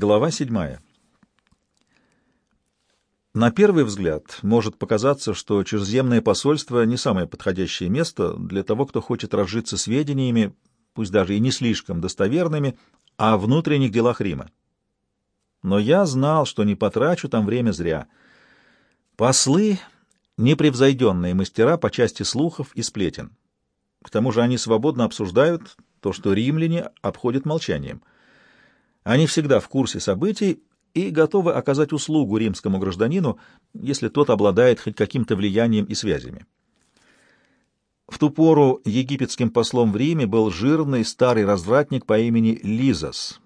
Глава седьмая. На первый взгляд может показаться, что чужеземное посольство не самое подходящее место для того, кто хочет разжиться сведениями, пусть даже и не слишком достоверными, о внутренних делах Рима. Но я знал, что не потрачу там время зря. Послы — непревзойденные мастера по части слухов и сплетен. К тому же они свободно обсуждают то, что римляне обходят молчанием — они всегда в курсе событий и готовы оказать услугу римскому гражданину, если тот обладает хоть каким-то влиянием и связями. В ту пору египетским послом в Риме был жирный старый развратник по имени Лизас.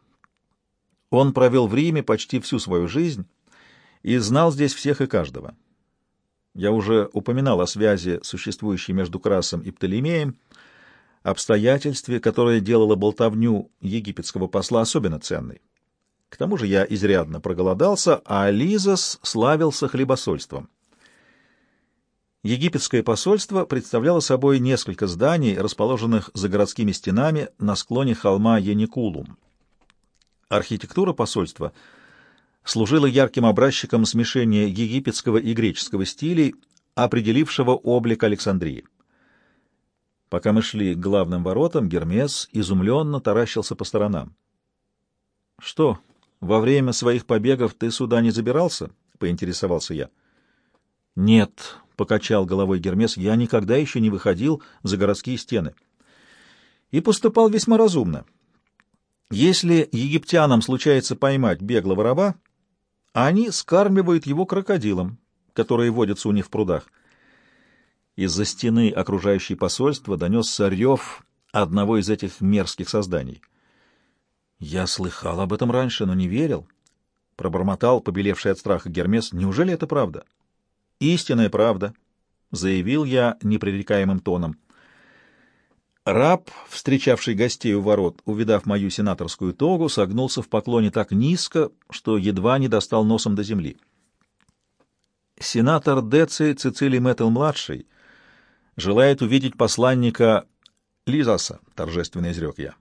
Он провел в Риме почти всю свою жизнь и знал здесь всех и каждого. Я уже упоминал о связи, существующей между Красом и Птолемеем, обстоятельстве, которое делало болтовню египетского посла особенно ценной. К тому же я изрядно проголодался, а Лизас славился хлебосольством. Египетское посольство представляло собой несколько зданий, расположенных за городскими стенами на склоне холма Еникулум. Архитектура посольства служила ярким образчиком смешения египетского и греческого стилей, определившего облик Александрии. Пока мы шли к главным воротам, Гермес изумленно таращился по сторонам. — Что, во время своих побегов ты сюда не забирался? — поинтересовался я. — Нет, — покачал головой Гермес, — я никогда еще не выходил за городские стены. И поступал весьма разумно. Если египтянам случается поймать беглого раба, они скармливают его крокодилам, которые водятся у них в прудах. — из-за стены, окружающей посольство, донесся рев одного из этих мерзких созданий. Я слыхал об этом раньше, но не верил. Пробормотал, побелевший от страха Гермес. Неужели это правда? Истинная правда, заявил я непререкаемым тоном. Раб, встречавший гостей у ворот, увидав мою сенаторскую тогу, согнулся в поклоне так низко, что едва не достал носом до земли. Сенатор Деци Цицилий Мэттл-младший — желает увидеть посланника Лизаса, — торжественно изрек я.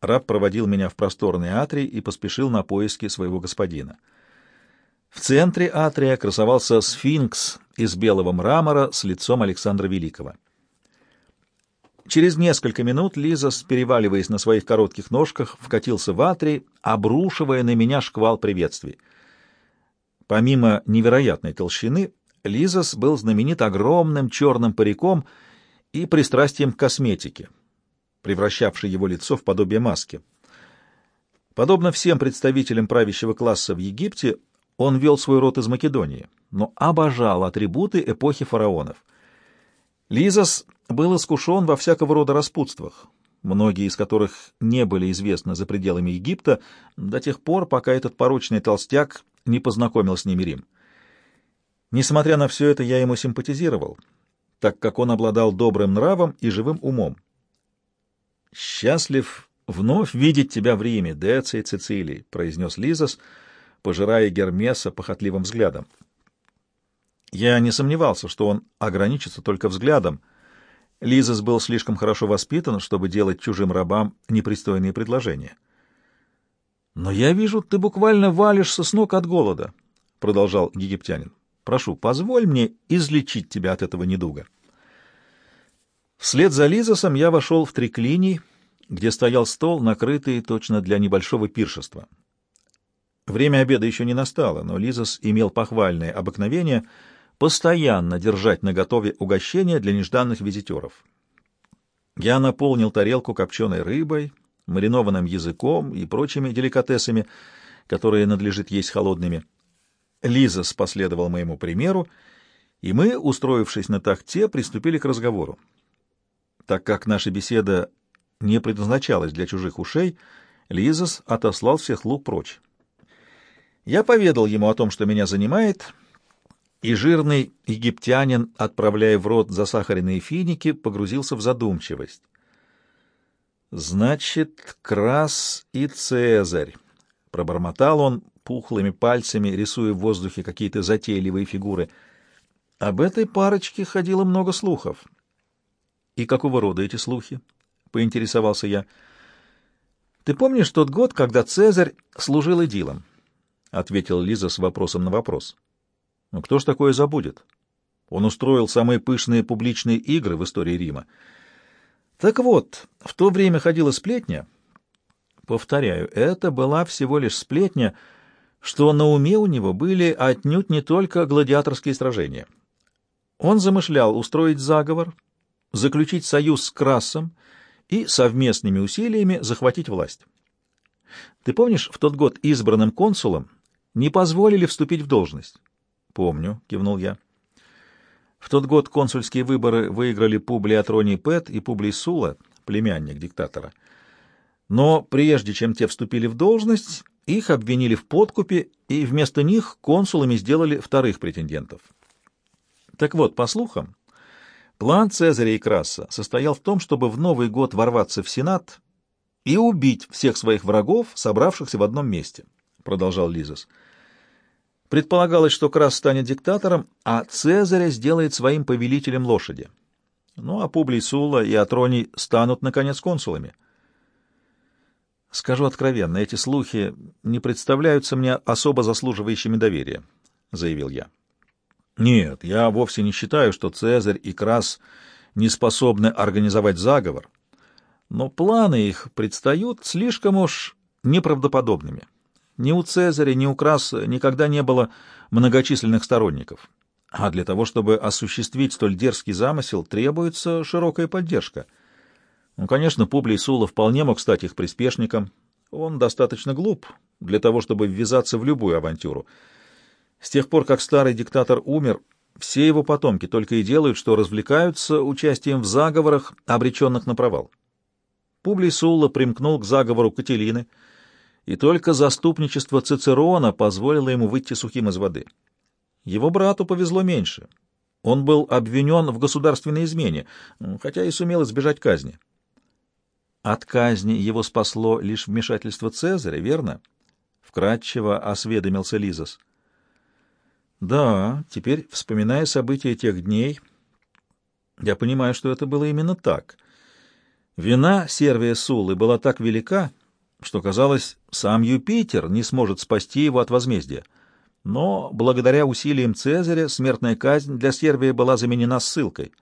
Раб проводил меня в просторный атрий и поспешил на поиски своего господина. В центре атрия красовался сфинкс из белого мрамора с лицом Александра Великого. Через несколько минут Лизас, переваливаясь на своих коротких ножках, вкатился в атрий, обрушивая на меня шквал приветствий. Помимо невероятной толщины, Лизас был знаменит огромным черным париком и пристрастием к косметике, превращавшей его лицо в подобие маски. Подобно всем представителям правящего класса в Египте, он вел свой род из Македонии, но обожал атрибуты эпохи фараонов. Лизас был искушен во всякого рода распутствах, многие из которых не были известны за пределами Египта до тех пор, пока этот порочный толстяк не познакомил с ними Рим. Несмотря на все это, я ему симпатизировал, так как он обладал добрым нравом и живым умом. «Счастлив вновь видеть тебя в Риме, Деций Цицилий», — произнес Лизас, пожирая Гермеса похотливым взглядом. Я не сомневался, что он ограничится только взглядом. Лизас был слишком хорошо воспитан, чтобы делать чужим рабам непристойные предложения. «Но я вижу, ты буквально валишься с ног от голода», — продолжал египтянин. Прошу, позволь мне излечить тебя от этого недуга. Вслед за Лизосом я вошел в триклиний, где стоял стол, накрытый точно для небольшого пиршества. Время обеда еще не настало, но Лизос имел похвальное обыкновение постоянно держать наготове угощения для нежданных визитеров. Я наполнил тарелку копченой рыбой, маринованным языком и прочими деликатесами, которые надлежит есть холодными. Лиза последовал моему примеру, и мы, устроившись на тахте, приступили к разговору. Так как наша беседа не предназначалась для чужих ушей, Лизас отослал всех лук прочь. Я поведал ему о том, что меня занимает, и жирный египтянин, отправляя в рот засахаренные финики, погрузился в задумчивость. «Значит, Крас и Цезарь», — пробормотал он, пухлыми пальцами, рисуя в воздухе какие-то затейливые фигуры. Об этой парочке ходило много слухов. «И какого рода эти слухи?» — поинтересовался я. Ты помнишь тот год, когда Цезарь служил идилом? — ответил Лиза с вопросом на вопрос. — Ну, кто ж такое забудет? Он устроил самые пышные публичные игры в истории Рима. Так вот, в то время ходила сплетня. Повторяю, это была всего лишь сплетня, что на уме у него были отнюдь не только гладиаторские сражения. Он замышлял устроить заговор, заключить союз с Красом и совместными усилиями захватить власть. Ты помнишь, в тот год избранным консулам не позволили вступить в должность? Помню, кивнул я. В тот год консульские выборы выиграли Публий Атроний Пет и Публий Сула, племянник диктатора. Но прежде чем те вступили в должность, их обвинили в подкупе, и вместо них консулами сделали вторых претендентов. Так вот, по слухам, План Цезаря и Краса состоял в том, чтобы в Новый год ворваться в Сенат и убить всех своих врагов, собравшихся в одном месте, — продолжал Лизас. Предполагалось, что Крас станет диктатором, а Цезаря сделает своим повелителем лошади. Ну, а Публий Сула и Атроний станут, наконец, консулами. Скажу откровенно, эти слухи не представляются мне особо заслуживающими доверия, — заявил я. Нет, я вовсе не считаю, что Цезарь и Крас не способны организовать заговор, но планы их предстают слишком уж неправдоподобными. Ни у Цезаря, ни у Краса никогда не было многочисленных сторонников, а для того, чтобы осуществить столь дерзкий замысел, требуется широкая поддержка. Ну, конечно, Публий Сула вполне мог стать их приспешником, он достаточно глуп для того, чтобы ввязаться в любую авантюру — с тех пор, как старый диктатор умер, все его потомки только и делают, что развлекаются участием в заговорах, обреченных на провал. Публий Сулла примкнул к заговору Кателины, и только заступничество Цицерона позволило ему выйти сухим из воды. Его брату повезло меньше. Он был обвинен в государственной измене, хотя и сумел избежать казни. От казни его спасло лишь вмешательство Цезаря, верно? Вкратчиво осведомился Лизас. — да, теперь, вспоминая события тех дней, я понимаю, что это было именно так. Вина Сервия Сулы была так велика, что, казалось, сам Юпитер не сможет спасти его от возмездия. Но благодаря усилиям Цезаря смертная казнь для Сервия была заменена ссылкой.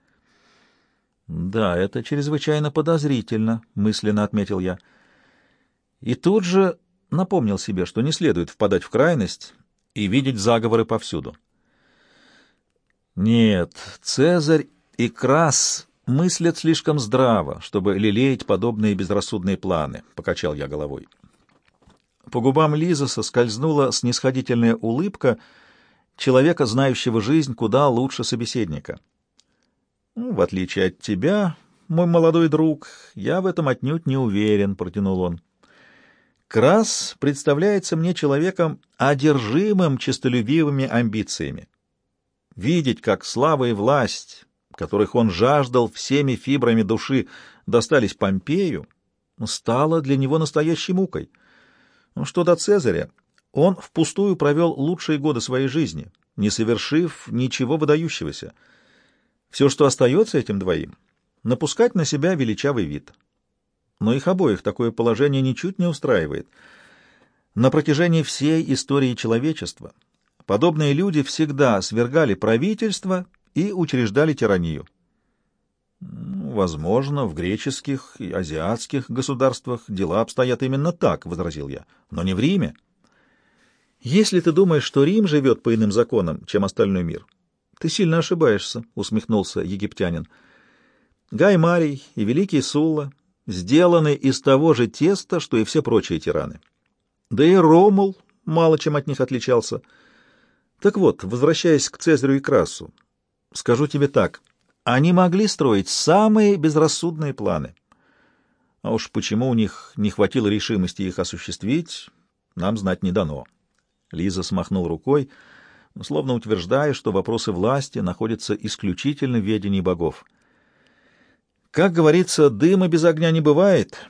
«Да, это чрезвычайно подозрительно», — мысленно отметил я. И тут же напомнил себе, что не следует впадать в крайность и видеть заговоры повсюду. Нет, Цезарь и Крас мыслят слишком здраво, чтобы лелеять подобные безрассудные планы, — покачал я головой. По губам Лиза соскользнула снисходительная улыбка человека, знающего жизнь куда лучше собеседника. «Ну, — В отличие от тебя, мой молодой друг, я в этом отнюдь не уверен, — протянул он. Крас представляется мне человеком, одержимым честолюбивыми амбициями. Видеть, как слава и власть, которых он жаждал всеми фибрами души, достались Помпею, стало для него настоящей мукой. Ну, что до Цезаря, он впустую провел лучшие годы своей жизни, не совершив ничего выдающегося. Все, что остается этим двоим, напускать на себя величавый вид но их обоих такое положение ничуть не устраивает. На протяжении всей истории человечества подобные люди всегда свергали правительство и учреждали тиранию. «Возможно, в греческих и азиатских государствах дела обстоят именно так», — возразил я, — «но не в Риме». «Если ты думаешь, что Рим живет по иным законам, чем остальной мир, ты сильно ошибаешься», — усмехнулся египтянин. «Гай Марий и Великий Сулла сделаны из того же теста, что и все прочие тираны. Да и Ромул мало чем от них отличался. Так вот, возвращаясь к Цезарю и Красу, скажу тебе так, они могли строить самые безрассудные планы. А уж почему у них не хватило решимости их осуществить, нам знать не дано. Лиза смахнул рукой, словно утверждая, что вопросы власти находятся исключительно в ведении богов. Как говорится, дыма без огня не бывает,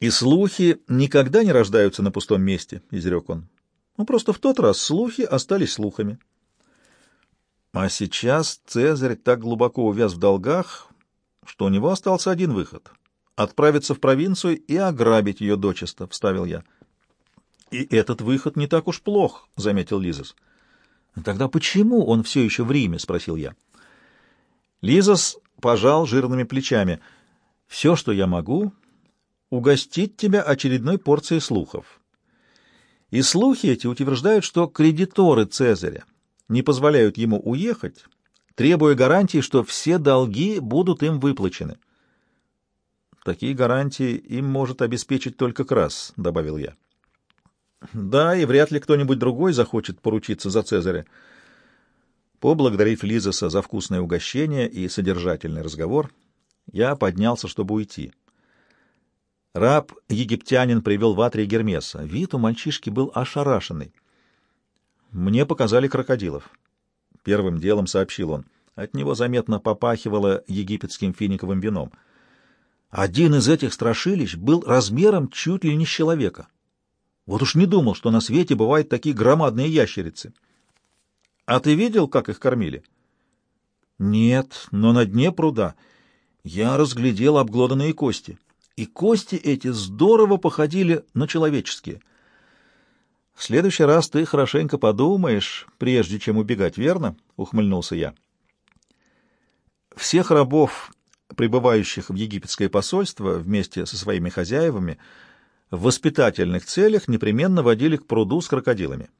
и слухи никогда не рождаются на пустом месте, — изрек он. Ну, просто в тот раз слухи остались слухами. А сейчас Цезарь так глубоко увяз в долгах, что у него остался один выход отправиться в провинцию и ограбить ее дочисто, — вставил я. — И этот выход не так уж плох, — заметил Лизас. — Тогда почему он все еще в Риме? — спросил я. Лизас пожал жирными плечами. — Все, что я могу, — угостить тебя очередной порцией слухов. И слухи эти утверждают, что кредиторы Цезаря не позволяют ему уехать, требуя гарантии, что все долги будут им выплачены. Такие гарантии им может обеспечить только Крас, — добавил я. Да, и вряд ли кто-нибудь другой захочет поручиться за Цезаря. Поблагодарив Лизаса за вкусное угощение и содержательный разговор, я поднялся, чтобы уйти. Раб-египтянин привел в Атрий Гермеса. Вид у мальчишки был ошарашенный. Мне показали крокодилов. Первым делом сообщил он. От него заметно попахивало египетским финиковым вином — один из этих страшилищ был размером чуть ли не с человека. Вот уж не думал, что на свете бывают такие громадные ящерицы. А ты видел, как их кормили? Нет, но на дне пруда я разглядел обглоданные кости. И кости эти здорово походили на человеческие. В следующий раз ты хорошенько подумаешь, прежде чем убегать, верно? — ухмыльнулся я. Всех рабов прибывающих в египетское посольство вместе со своими хозяевами, в воспитательных целях непременно водили к пруду с крокодилами.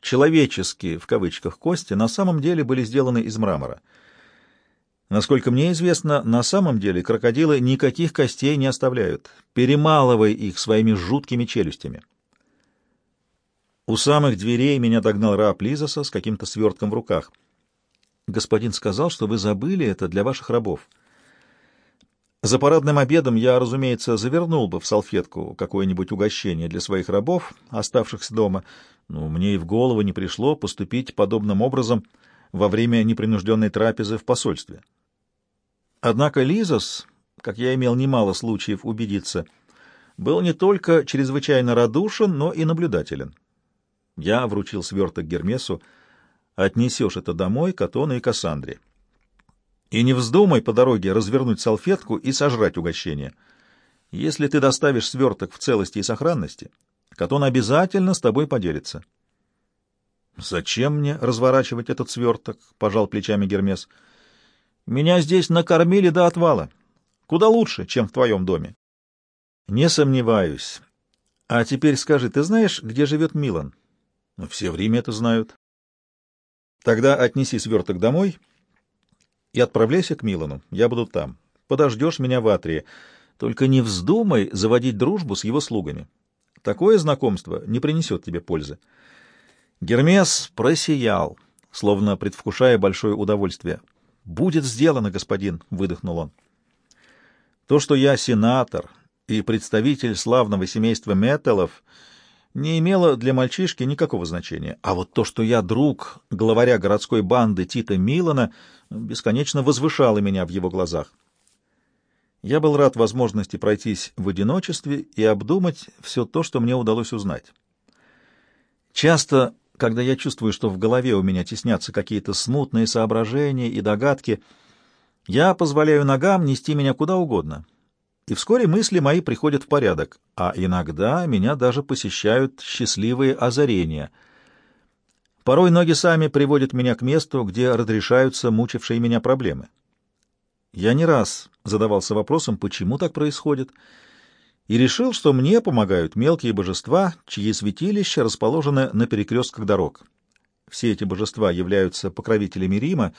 Человеческие, в кавычках, кости на самом деле были сделаны из мрамора. Насколько мне известно, на самом деле крокодилы никаких костей не оставляют, перемалывая их своими жуткими челюстями. У самых дверей меня догнал раб Лизоса с каким-то свертком в руках — Господин сказал, что вы забыли это для ваших рабов. За парадным обедом я, разумеется, завернул бы в салфетку какое-нибудь угощение для своих рабов, оставшихся дома, но мне и в голову не пришло поступить подобным образом во время непринужденной трапезы в посольстве. Однако Лизос, как я имел немало случаев убедиться, был не только чрезвычайно радушен, но и наблюдателен. Я вручил сверток Гермесу, отнесешь это домой Катону и Кассандре. И не вздумай по дороге развернуть салфетку и сожрать угощение. Если ты доставишь сверток в целости и сохранности, Катон обязательно с тобой поделится. — Зачем мне разворачивать этот сверток? — пожал плечами Гермес. — Меня здесь накормили до отвала. Куда лучше, чем в твоем доме. — Не сомневаюсь. А теперь скажи, ты знаешь, где живет Милан? — Все в Риме это знают. Тогда отнеси сверток домой и отправляйся к Милану. Я буду там. Подождешь меня в Атрии. Только не вздумай заводить дружбу с его слугами. Такое знакомство не принесет тебе пользы. Гермес просиял, словно предвкушая большое удовольствие. «Будет сделано, господин», — выдохнул он. «То, что я сенатор и представитель славного семейства Металлов, — не имело для мальчишки никакого значения. А вот то, что я друг главаря городской банды Тита Милана, бесконечно возвышало меня в его глазах. Я был рад возможности пройтись в одиночестве и обдумать все то, что мне удалось узнать. Часто, когда я чувствую, что в голове у меня теснятся какие-то смутные соображения и догадки, я позволяю ногам нести меня куда угодно, и вскоре мысли мои приходят в порядок, а иногда меня даже посещают счастливые озарения. Порой ноги сами приводят меня к месту, где разрешаются мучившие меня проблемы. Я не раз задавался вопросом, почему так происходит, и решил, что мне помогают мелкие божества, чьи святилища расположены на перекрестках дорог. Все эти божества являются покровителями Рима,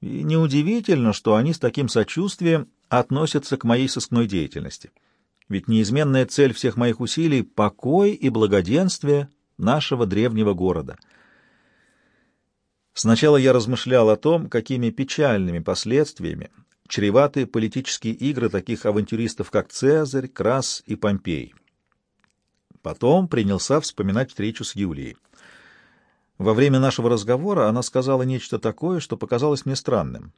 и неудивительно, что они с таким сочувствием относятся к моей сыскной деятельности. Ведь неизменная цель всех моих усилий — покой и благоденствие нашего древнего города. Сначала я размышлял о том, какими печальными последствиями чреваты политические игры таких авантюристов, как Цезарь, Крас и Помпей. Потом принялся вспоминать встречу с Юлией. Во время нашего разговора она сказала нечто такое, что показалось мне странным.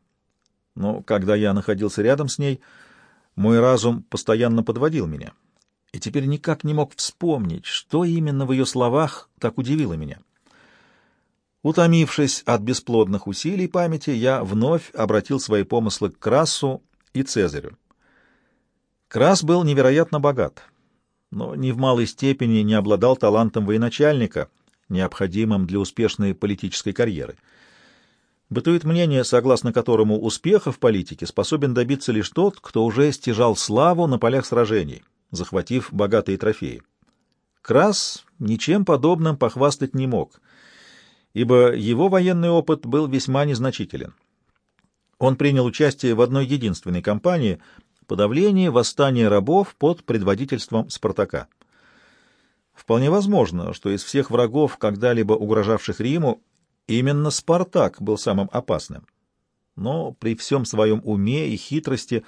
Но когда я находился рядом с ней, мой разум постоянно подводил меня, и теперь никак не мог вспомнить, что именно в ее словах так удивило меня. Утомившись от бесплодных усилий памяти, я вновь обратил свои помыслы к Красу и Цезарю. Крас был невероятно богат, но ни в малой степени не обладал талантом военачальника, необходимым для успешной политической карьеры. Бытует мнение, согласно которому успеха в политике способен добиться лишь тот, кто уже стяжал славу на полях сражений, захватив богатые трофеи. Крас ничем подобным похвастать не мог, ибо его военный опыт был весьма незначителен. Он принял участие в одной единственной кампании — подавлении восстания рабов под предводительством Спартака. Вполне возможно, что из всех врагов, когда-либо угрожавших Риму, именно Спартак был самым опасным. Но при всем своем уме и хитрости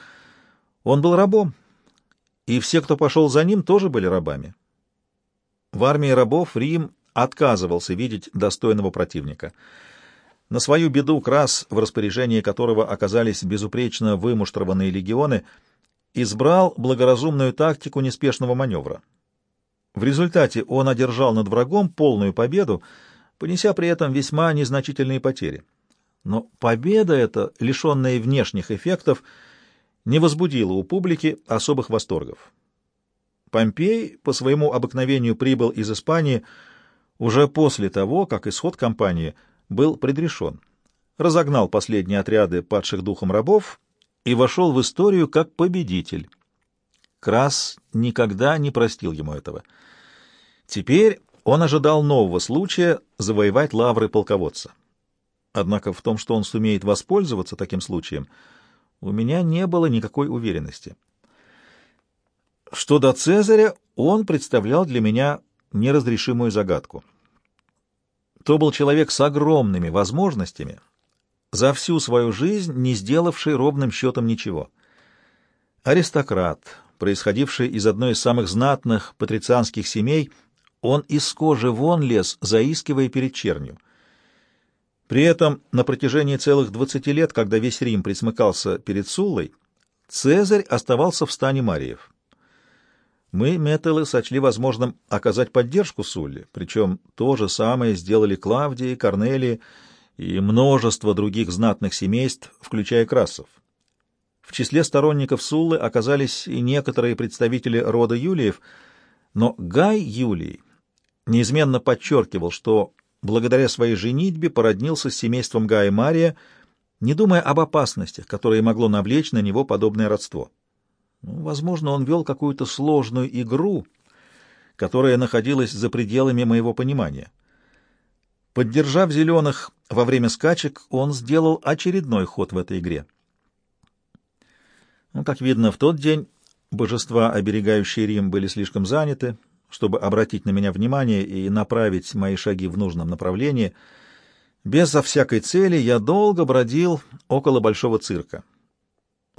он был рабом, и все, кто пошел за ним, тоже были рабами. В армии рабов Рим отказывался видеть достойного противника. На свою беду Крас, в распоряжении которого оказались безупречно вымуштрованные легионы, — избрал благоразумную тактику неспешного маневра. В результате он одержал над врагом полную победу, понеся при этом весьма незначительные потери. Но победа эта, лишенная внешних эффектов, не возбудила у публики особых восторгов. Помпей по своему обыкновению прибыл из Испании уже после того, как исход кампании был предрешен. Разогнал последние отряды падших духом рабов и вошел в историю как победитель. Крас никогда не простил ему этого. Теперь он ожидал нового случая завоевать лавры полководца. Однако в том, что он сумеет воспользоваться таким случаем, у меня не было никакой уверенности. Что до Цезаря, он представлял для меня неразрешимую загадку. То был человек с огромными возможностями — за всю свою жизнь не сделавший ровным счетом ничего. Аристократ, происходивший из одной из самых знатных патрицианских семей, он из кожи вон лез, заискивая перед чернью. При этом на протяжении целых двадцати лет, когда весь Рим присмыкался перед Суллой, Цезарь оставался в стане Мариев. Мы, металлы, сочли возможным оказать поддержку Сулле, причем то же самое сделали Клавдии, Корнелии, и множество других знатных семейств, включая Красов. В числе сторонников Суллы оказались и некоторые представители рода Юлиев, но Гай Юлий неизменно подчеркивал, что благодаря своей женитьбе породнился с семейством Гая Мария, не думая об опасностях, которые могло навлечь на него подобное родство. Ну, возможно, он вел какую-то сложную игру, которая находилась за пределами моего понимания. Поддержав зеленых во время скачек, он сделал очередной ход в этой игре. Ну, как видно, в тот день божества, оберегающие Рим, были слишком заняты, чтобы обратить на меня внимание и направить мои шаги в нужном направлении. Безо всякой цели я долго бродил около большого цирка.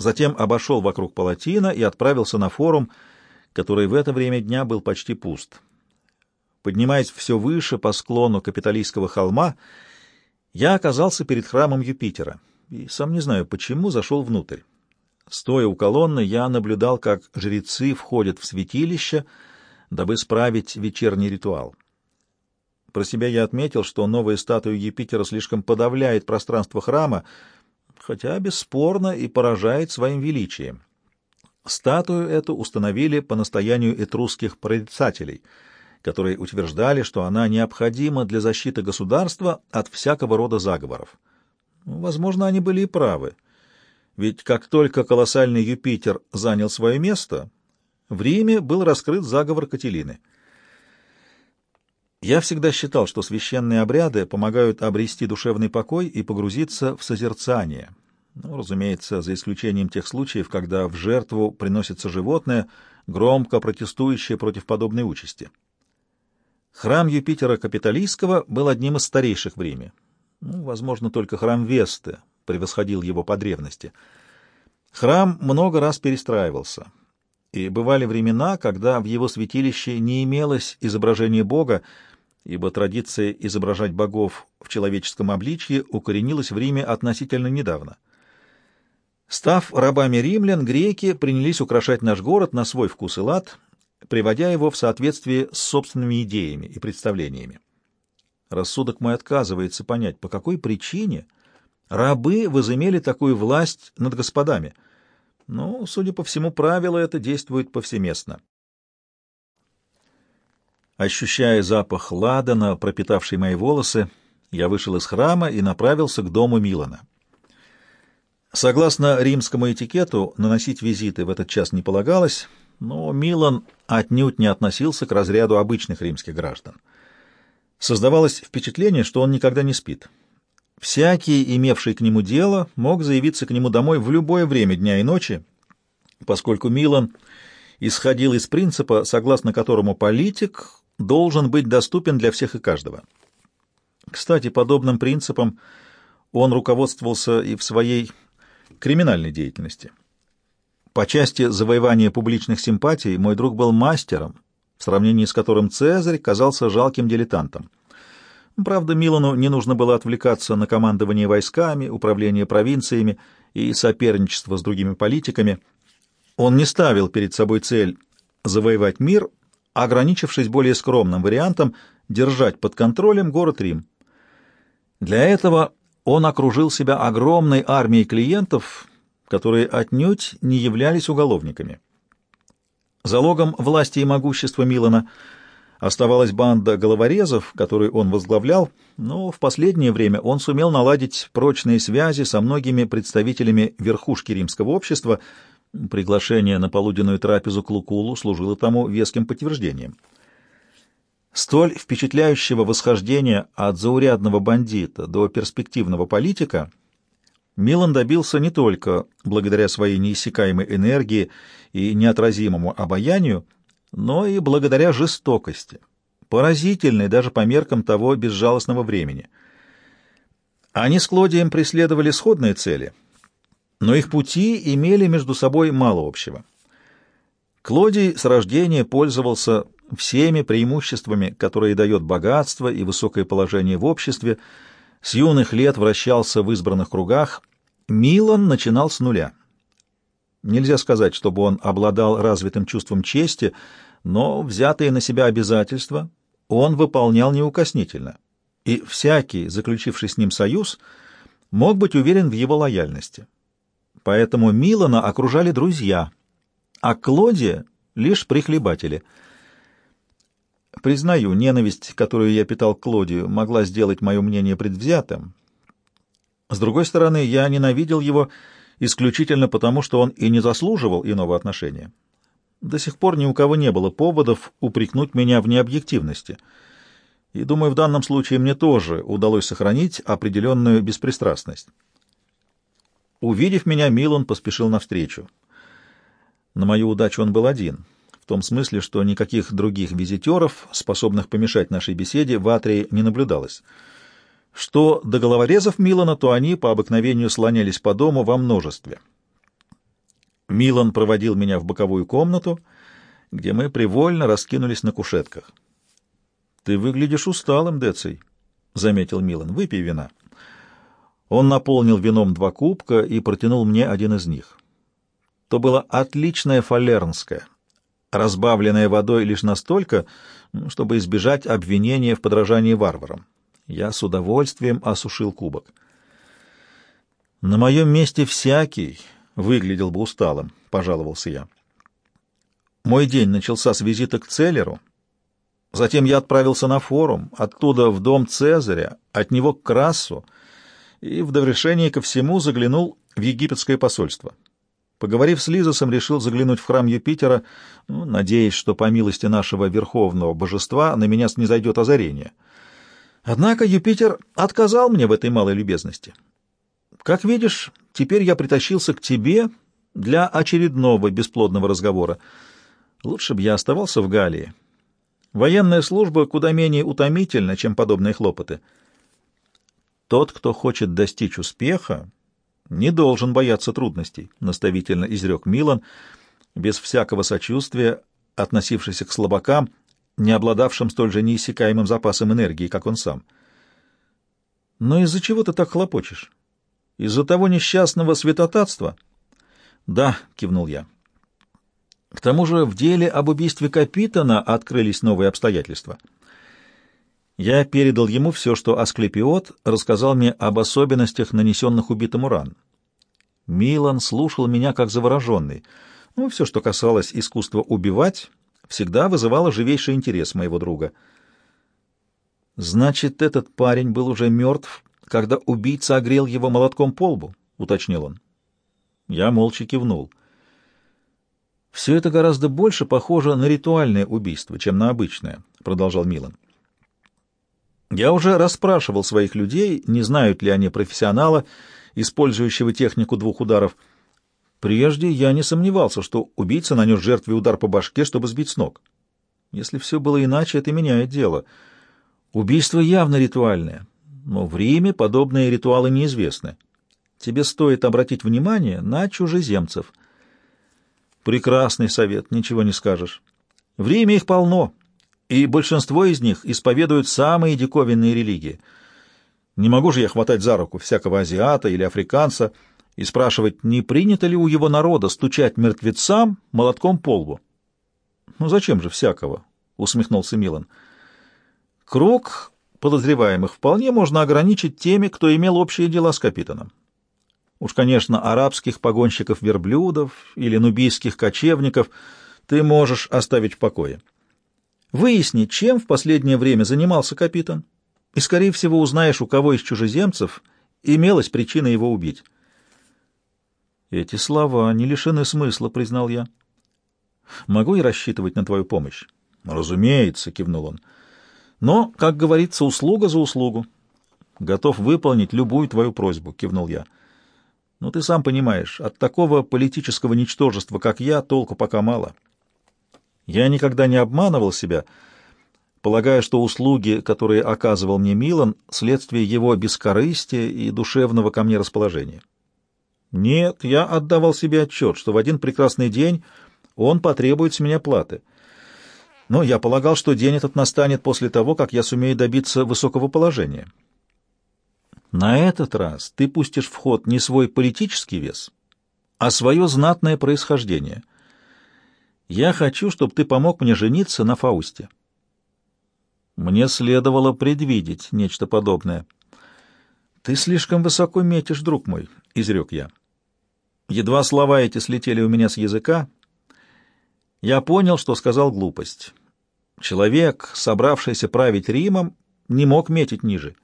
Затем обошел вокруг палатина и отправился на форум, который в это время дня был почти пуст. Поднимаясь все выше по склону капиталистского холма, я оказался перед храмом Юпитера и, сам не знаю почему, зашел внутрь. Стоя у колонны, я наблюдал, как жрецы входят в святилище, дабы справить вечерний ритуал. Про себя я отметил, что новая статуя Юпитера слишком подавляет пространство храма, хотя бесспорно и поражает своим величием. Статую эту установили по настоянию этрусских прорицателей — которые утверждали, что она необходима для защиты государства от всякого рода заговоров. Ну, возможно, они были и правы. Ведь как только колоссальный Юпитер занял свое место, в Риме был раскрыт заговор Кателины. Я всегда считал, что священные обряды помогают обрести душевный покой и погрузиться в созерцание. Ну, разумеется, за исключением тех случаев, когда в жертву приносится животное, громко протестующее против подобной участи. Храм Юпитера Капитолийского был одним из старейших в Риме. Ну, возможно, только храм Весты превосходил его по древности. Храм много раз перестраивался, и бывали времена, когда в его святилище не имелось изображения Бога, ибо традиция изображать богов в человеческом обличье укоренилась в Риме относительно недавно. Став рабами римлян, греки принялись украшать наш город на свой вкус и лад — приводя его в соответствие с собственными идеями и представлениями. Рассудок мой отказывается понять, по какой причине рабы возымели такую власть над господами. Но, судя по всему, правило это действует повсеместно. Ощущая запах ладана, пропитавший мои волосы, я вышел из храма и направился к дому Милана. Согласно римскому этикету, наносить визиты в этот час не полагалось, но Милан отнюдь не относился к разряду обычных римских граждан. Создавалось впечатление, что он никогда не спит. Всякий, имевший к нему дело, мог заявиться к нему домой в любое время дня и ночи, поскольку Милан исходил из принципа, согласно которому политик должен быть доступен для всех и каждого. Кстати, подобным принципом он руководствовался и в своей криминальной деятельности. По части завоевания публичных симпатий мой друг был мастером, в сравнении с которым Цезарь казался жалким дилетантом. Правда, Милану не нужно было отвлекаться на командование войсками, управление провинциями и соперничество с другими политиками. Он не ставил перед собой цель завоевать мир, ограничившись более скромным вариантом держать под контролем город Рим. Для этого он окружил себя огромной армией клиентов, которые отнюдь не являлись уголовниками. Залогом власти и могущества Милана оставалась банда головорезов, которую он возглавлял, но в последнее время он сумел наладить прочные связи со многими представителями верхушки римского общества. Приглашение на полуденную трапезу к Лукулу служило тому веским подтверждением. Столь впечатляющего восхождения от заурядного бандита до перспективного политика Милан добился не только благодаря своей неиссякаемой энергии и неотразимому обаянию, но и благодаря жестокости, поразительной даже по меркам того безжалостного времени. Они с Клодием преследовали сходные цели, но их пути имели между собой мало общего. Клодий с рождения пользовался всеми преимуществами, которые дает богатство и высокое положение в обществе, с юных лет вращался в избранных кругах, Милан начинал с нуля. Нельзя сказать, чтобы он обладал развитым чувством чести, но взятые на себя обязательства он выполнял неукоснительно, и всякий, заключивший с ним союз, мог быть уверен в его лояльности. Поэтому Милана окружали друзья, а Клодия — лишь прихлебатели — Признаю, ненависть, которую я питал к Клодию, могла сделать мое мнение предвзятым. С другой стороны, я ненавидел его исключительно потому, что он и не заслуживал иного отношения. До сих пор ни у кого не было поводов упрекнуть меня в необъективности. И, думаю, в данном случае мне тоже удалось сохранить определенную беспристрастность. Увидев меня, Милан поспешил навстречу. На мою удачу он был один — в том смысле, что никаких других визитеров, способных помешать нашей беседе, в Атрии не наблюдалось. Что до головорезов Милана, то они по обыкновению слонялись по дому во множестве. Милан проводил меня в боковую комнату, где мы привольно раскинулись на кушетках. — Ты выглядишь усталым, Деций, — заметил Милан. — Выпей вина. Он наполнил вином два кубка и протянул мне один из них. То было отличное фалернское, разбавленная водой лишь настолько, чтобы избежать обвинения в подражании варварам. Я с удовольствием осушил кубок. «На моем месте всякий выглядел бы усталым», — пожаловался я. Мой день начался с визита к Целлеру. Затем я отправился на форум, оттуда в дом Цезаря, от него к Красу, и в довершение ко всему заглянул в египетское посольство. Поговорив с Лизосом, решил заглянуть в храм Юпитера, ну, надеясь, что по милости нашего верховного божества на меня снизойдет озарение. Однако Юпитер отказал мне в этой малой любезности. Как видишь, теперь я притащился к тебе для очередного бесплодного разговора. Лучше бы я оставался в Галлии. Военная служба куда менее утомительна, чем подобные хлопоты. Тот, кто хочет достичь успеха, не должен бояться трудностей, — наставительно изрек Милан, без всякого сочувствия, относившийся к слабакам, не обладавшим столь же неиссякаемым запасом энергии, как он сам. — Но из-за чего ты так хлопочешь? Из-за того несчастного святотатства? — Да, — кивнул я. К тому же в деле об убийстве Капитана открылись новые обстоятельства — я передал ему все, что Асклепиот рассказал мне об особенностях нанесенных убитому ран. Милан слушал меня как завороженный. Ну, все, что касалось искусства убивать, всегда вызывало живейший интерес моего друга. «Значит, этот парень был уже мертв, когда убийца огрел его молотком по лбу?» — уточнил он. Я молча кивнул. «Все это гораздо больше похоже на ритуальное убийство, чем на обычное», — продолжал Милан. «Я уже расспрашивал своих людей, не знают ли они профессионала, использующего технику двух ударов. Прежде я не сомневался, что убийца нанес жертве удар по башке, чтобы сбить с ног. Если все было иначе, это меняет дело. Убийство явно ритуальное, но в Риме подобные ритуалы неизвестны. Тебе стоит обратить внимание на чужеземцев. Прекрасный совет, ничего не скажешь. В Риме их полно, и большинство из них исповедуют самые диковинные религии. Не могу же я хватать за руку всякого азиата или африканца и спрашивать, не принято ли у его народа стучать мертвецам молотком по лбу. «Ну зачем же всякого?» — усмехнулся Милан. «Круг подозреваемых вполне можно ограничить теми, кто имел общие дела с капитаном. Уж, конечно, арабских погонщиков верблюдов или нубийских кочевников ты можешь оставить в покое. Выясни, чем в последнее время занимался капитан, и, скорее всего, узнаешь, у кого из чужеземцев имелась причина его убить. Эти слова не лишены смысла, признал я. Могу я рассчитывать на твою помощь? Разумеется, кивнул он. Но, как говорится, услуга за услугу. Готов выполнить любую твою просьбу, кивнул я. Но ты сам понимаешь, от такого политического ничтожества, как я, толку пока мало. Я никогда не обманывал себя, полагая, что услуги, которые оказывал мне Милан, следствие его бескорыстия и душевного ко мне расположения. Нет, я отдавал себе отчет, что в один прекрасный день он потребует с меня платы — но я полагал, что день этот настанет после того, как я сумею добиться высокого положения. На этот раз ты пустишь в ход не свой политический вес, а свое знатное происхождение. Я хочу, чтобы ты помог мне жениться на Фаусте. Мне следовало предвидеть нечто подобное. Ты слишком высоко метишь, друг мой, — изрек я. Едва слова эти слетели у меня с языка, я понял, что сказал глупость. Человек, собравшийся править Римом, не мог метить ниже.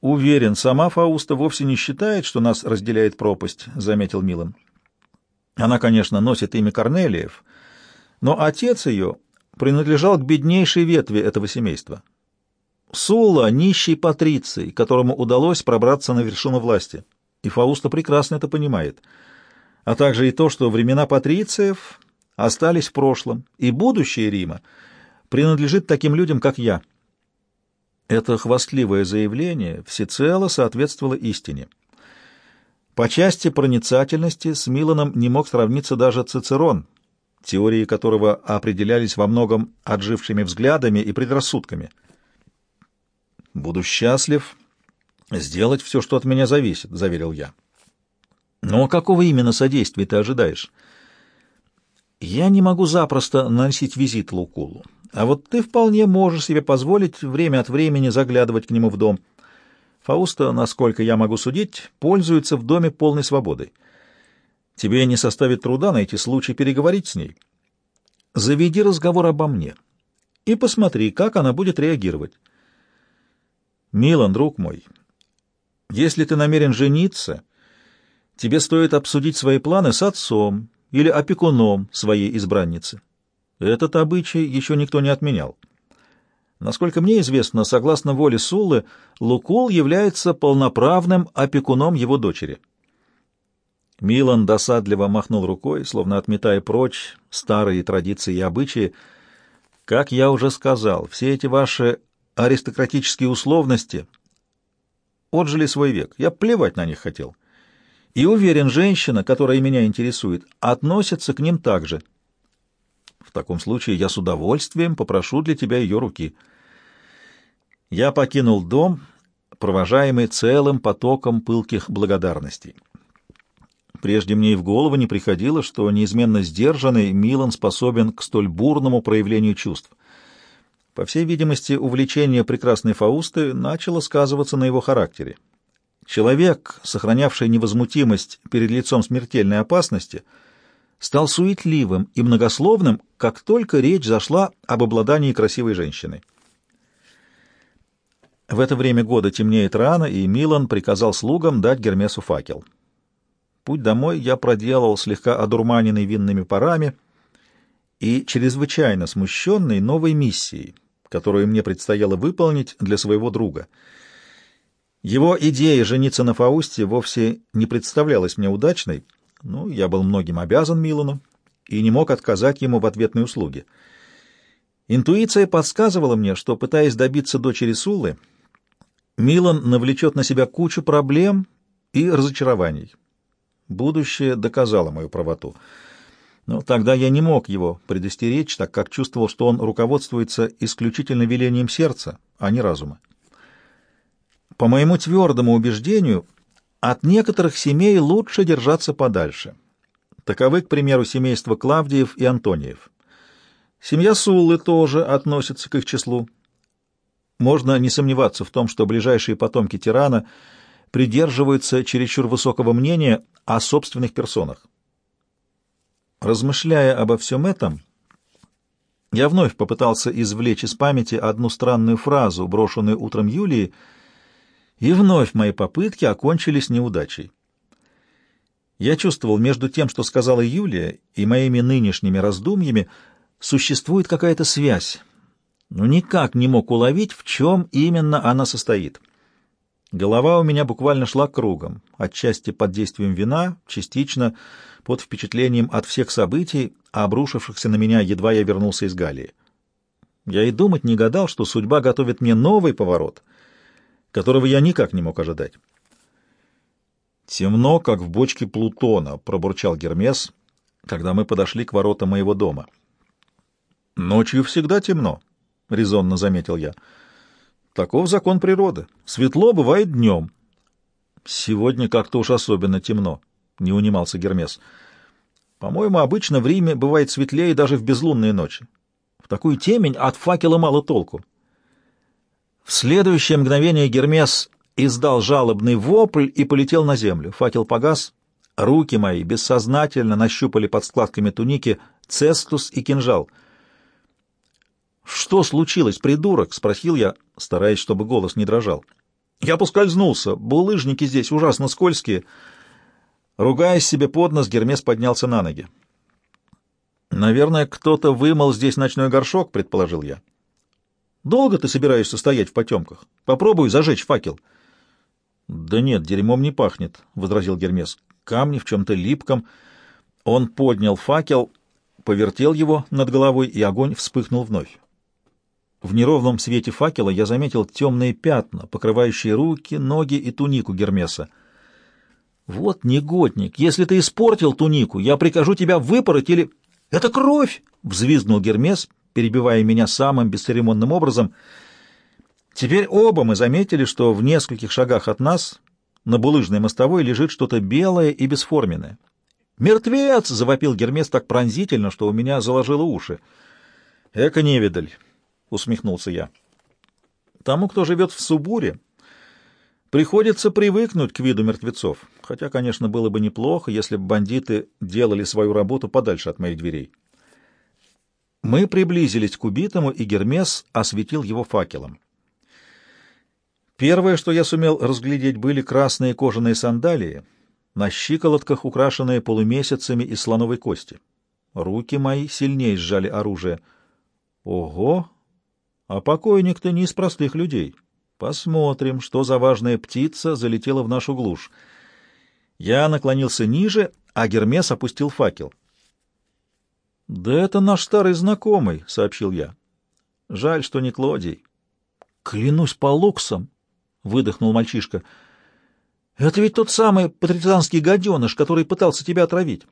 «Уверен, сама Фауста вовсе не считает, что нас разделяет пропасть», — заметил Милан. «Она, конечно, носит имя Корнелиев, но отец ее принадлежал к беднейшей ветви этого семейства. Сула — нищий патриций, которому удалось пробраться на вершину власти, и Фауста прекрасно это понимает» а также и то, что времена патрициев остались в прошлом, и будущее Рима принадлежит таким людям, как я. Это хвастливое заявление всецело соответствовало истине. По части проницательности с Миланом не мог сравниться даже Цицерон, теории которого определялись во многом отжившими взглядами и предрассудками. «Буду счастлив сделать все, что от меня зависит», — заверил я. Но какого именно содействия ты ожидаешь? Я не могу запросто наносить визит Лукулу, а вот ты вполне можешь себе позволить время от времени заглядывать к нему в дом. Фауста, насколько я могу судить, пользуется в доме полной свободой. Тебе не составит труда найти случай переговорить с ней. Заведи разговор обо мне и посмотри, как она будет реагировать. Милан, друг мой, если ты намерен жениться тебе стоит обсудить свои планы с отцом или опекуном своей избранницы. Этот обычай еще никто не отменял. Насколько мне известно, согласно воле Суллы, Лукул является полноправным опекуном его дочери. Милан досадливо махнул рукой, словно отметая прочь старые традиции и обычаи. Как я уже сказал, все эти ваши аристократические условности отжили свой век. Я плевать на них хотел. И уверен, женщина, которая меня интересует, относится к ним так же. В таком случае я с удовольствием попрошу для тебя ее руки. Я покинул дом, провожаемый целым потоком пылких благодарностей. Прежде мне и в голову не приходило, что неизменно сдержанный Милан способен к столь бурному проявлению чувств. По всей видимости, увлечение прекрасной Фаусты начало сказываться на его характере Человек, сохранявший невозмутимость перед лицом смертельной опасности, стал суетливым и многословным, как только речь зашла об обладании красивой женщиной. В это время года темнеет рано, и Милан приказал слугам дать Гермесу факел. Путь домой я проделал слегка одурманенный винными парами и чрезвычайно смущенный новой миссией, которую мне предстояло выполнить для своего друга. Его идея жениться на Фаусте вовсе не представлялась мне удачной, но я был многим обязан Милану и не мог отказать ему в ответной услуге. Интуиция подсказывала мне, что, пытаясь добиться дочери Сулы, Милан навлечет на себя кучу проблем и разочарований. Будущее доказало мою правоту. Но тогда я не мог его предостеречь, так как чувствовал, что он руководствуется исключительно велением сердца, а не разума. По моему твердому убеждению, от некоторых семей лучше держаться подальше. Таковы, к примеру, семейства Клавдиев и Антониев. Семья Суллы тоже относится к их числу. Можно не сомневаться в том, что ближайшие потомки тирана придерживаются чересчур высокого мнения о собственных персонах. Размышляя обо всем этом, я вновь попытался извлечь из памяти одну странную фразу, брошенную утром Юлии, и вновь мои попытки окончились неудачей. Я чувствовал, между тем, что сказала Юлия, и моими нынешними раздумьями существует какая-то связь, но никак не мог уловить, в чем именно она состоит. Голова у меня буквально шла кругом, отчасти под действием вина, частично под впечатлением от всех событий, обрушившихся на меня, едва я вернулся из Галлии. Я и думать не гадал, что судьба готовит мне новый поворот, которого я никак не мог ожидать. «Темно, как в бочке Плутона», — пробурчал Гермес, когда мы подошли к воротам моего дома. «Ночью всегда темно», — резонно заметил я. «Таков закон природы. Светло бывает днем». «Сегодня как-то уж особенно темно», — не унимался Гермес. «По-моему, обычно в Риме бывает светлее даже в безлунные ночи. В такую темень от факела мало толку». В следующее мгновение Гермес издал жалобный вопль и полетел на землю. Факел погас. Руки мои бессознательно нащупали под складками туники цестус и кинжал — «Что случилось, придурок?» — спросил я, стараясь, чтобы голос не дрожал. «Я поскользнулся. Булыжники здесь ужасно скользкие». Ругаясь себе под нос, Гермес поднялся на ноги. «Наверное, кто-то вымыл здесь ночной горшок», — предположил я. «Долго ты собираешься стоять в потемках? Попробуй зажечь факел». «Да нет, дерьмом не пахнет», — возразил Гермес. «Камни в чем-то липком». Он поднял факел, повертел его над головой, и огонь вспыхнул вновь. В неровном свете факела я заметил темные пятна, покрывающие руки, ноги и тунику Гермеса. «Вот негодник! Если ты испортил тунику, я прикажу тебя выпороть или...» «Это кровь!» — взвизгнул Гермес, перебивая меня самым бесцеремонным образом. Теперь оба мы заметили, что в нескольких шагах от нас на булыжной мостовой лежит что-то белое и бесформенное. «Мертвец!» — завопил Гермес так пронзительно, что у меня заложило уши. «Эко-невидаль!» Усмехнулся я. Тому, кто живет в Субуре, приходится привыкнуть к виду мертвецов, хотя, конечно, было бы неплохо, если бы бандиты делали свою работу подальше от моих дверей. Мы приблизились к убитому, и Гермес осветил его факелом. Первое, что я сумел разглядеть, были красные кожаные сандалии, на щиколотках украшенные полумесяцами из слоновой кости. Руки мои сильнее сжали оружие. Ого! А покойник-то не из простых людей. Посмотрим, что за важная птица залетела в нашу глушь. Я наклонился ниже, а Гермес опустил факел. — Да это наш старый знакомый, — сообщил я. — Жаль, что не Клодий. — Клянусь по луксам, — выдохнул мальчишка. — Это ведь тот самый патрицианский гаденыш, который пытался тебя отравить.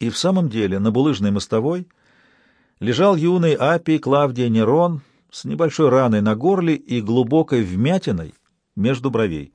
И в самом деле на булыжной мостовой лежал юный Апий Клавдия Нерон — с небольшой раной на горле и глубокой вмятиной между бровей.